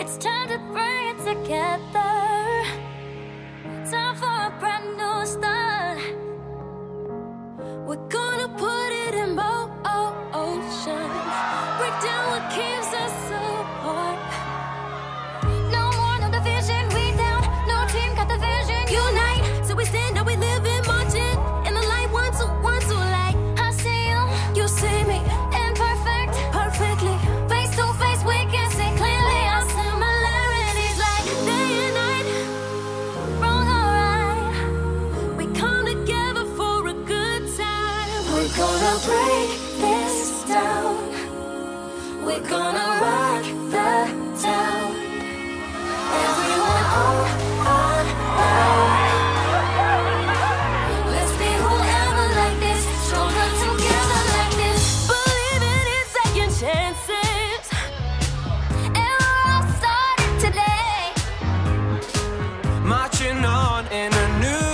It's time to bring it together. Gonna break this down. We're gonna rock the town. Everyone Let's be whoever like this, together like this. In second chances. And we're all starting today. Marching on in a new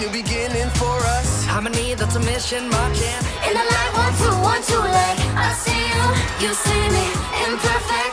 new beginning for us. Harmony, that's a mission marching. In the light, one, two, one, two, like I see you, you see me, imperfect,